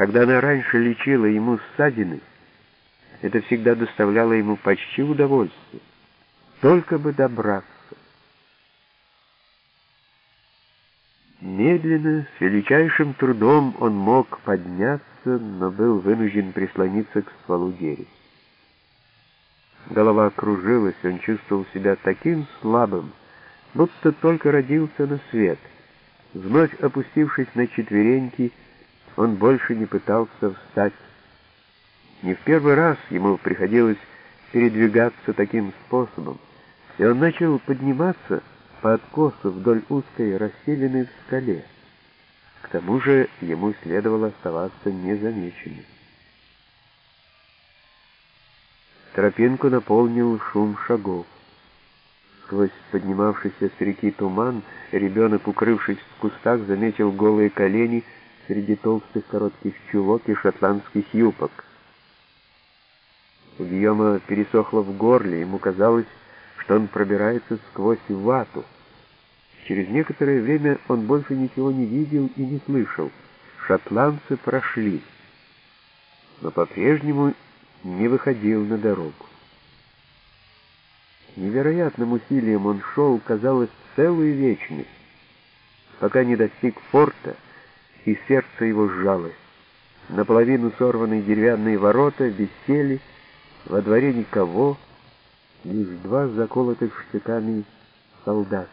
Когда она раньше лечила ему ссадины, это всегда доставляло ему почти удовольствие. Только бы добраться. Медленно, с величайшим трудом он мог подняться, но был вынужден прислониться к стволу дерева. Голова кружилась, он чувствовал себя таким слабым, будто только родился на свет. Вновь опустившись на четвереньки, он больше не пытался встать. Не в первый раз ему приходилось передвигаться таким способом, и он начал подниматься по откосу вдоль узкой расселенной в скале. К тому же ему следовало оставаться незамеченным. Тропинку наполнил шум шагов. Сквозь поднимавшийся с реки туман ребенок, укрывшись в кустах, заметил голые колени среди толстых коротких чулок и шотландских юбок. У Гийома пересохло в горле, ему казалось, что он пробирается сквозь вату. Через некоторое время он больше ничего не видел и не слышал. Шотландцы прошли, но по-прежнему не выходил на дорогу. Невероятным усилием он шел, казалось, целую вечность, пока не достиг форта, и сердце его сжалось. Наполовину сорванные деревянные ворота висели, во дворе никого, лишь два заколотых штыками солдата.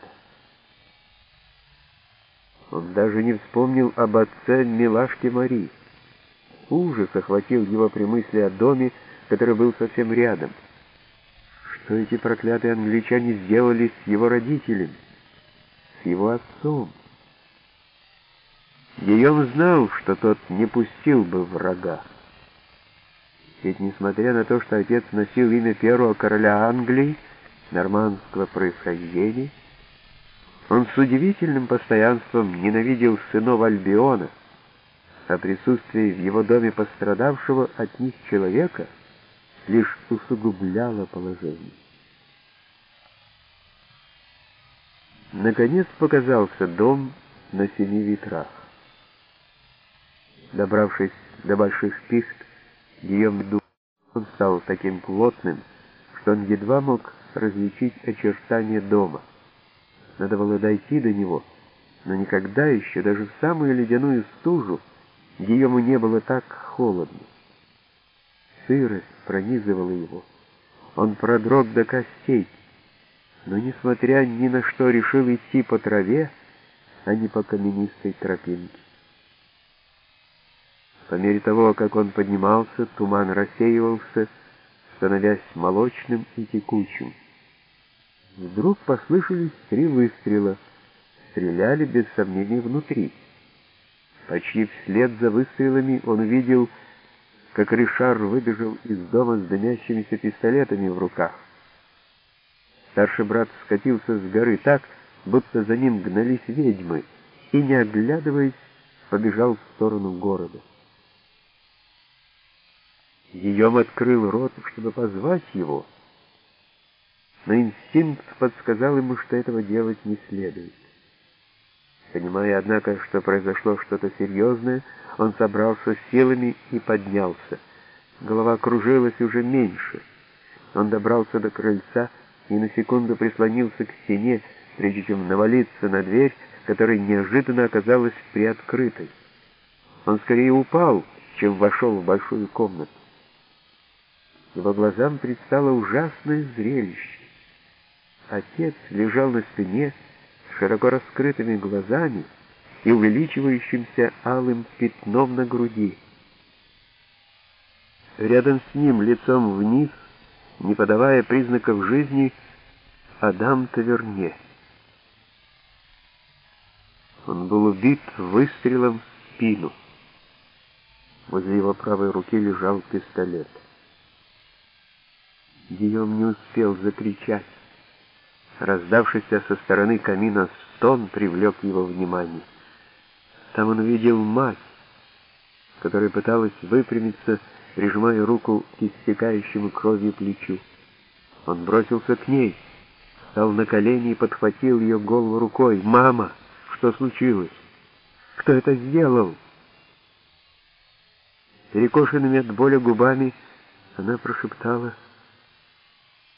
Он даже не вспомнил об отце Милашке Марии. Ужас охватил его при мысли о доме, который был совсем рядом. Что эти проклятые англичане сделали с его родителями, с его отцом? Гийом знал, что тот не пустил бы врага. Ведь несмотря на то, что отец носил имя первого короля Англии, нормандского происхождения, он с удивительным постоянством ненавидел сынов Альбиона, а присутствие в его доме пострадавшего от них человека лишь усугубляло положение. Наконец показался дом на семи ветрах. Добравшись до больших пихт, Гийом Ду он стал таким плотным, что он едва мог различить очертания дома. Надо было дойти до него, но никогда еще, даже в самую ледяную стужу, Гийому не было так холодно. Сырость пронизывала его. Он продрог до костей, но, несмотря ни на что, решил идти по траве, а не по каменистой тропинке. По мере того, как он поднимался, туман рассеивался, становясь молочным и текучим. Вдруг послышались три выстрела. Стреляли, без сомнения, внутри. Почти вслед за выстрелами он увидел, как Ришар выбежал из дома с дымящимися пистолетами в руках. Старший брат скатился с горы так, будто за ним гнались ведьмы, и, не оглядываясь, побежал в сторону города. Гийом открыл рот, чтобы позвать его, но инстинкт подсказал ему, что этого делать не следует. Понимая, однако, что произошло что-то серьезное, он собрался с силами и поднялся. Голова кружилась уже меньше. Он добрался до крыльца и на секунду прислонился к стене, прежде чем навалиться на дверь, которая неожиданно оказалась приоткрытой. Он скорее упал, чем вошел в большую комнату. Его глазам предстало ужасное зрелище. Отец лежал на спине, широко раскрытыми глазами и увеличивающимся алым пятном на груди. Рядом с ним, лицом вниз, не подавая признаков жизни, Адам Таверне. Он был убит выстрелом в спину. Возле его правой руки лежал пистолет. Гийом не успел закричать. Раздавшийся со стороны камина стон привлек его внимание. Там он увидел мать, которая пыталась выпрямиться, прижимая руку к истекающему кровью плечу. Он бросился к ней, стал на колени и подхватил ее голову рукой. «Мама, что случилось? Кто это сделал?» Перекошенными от боли губами она прошептала —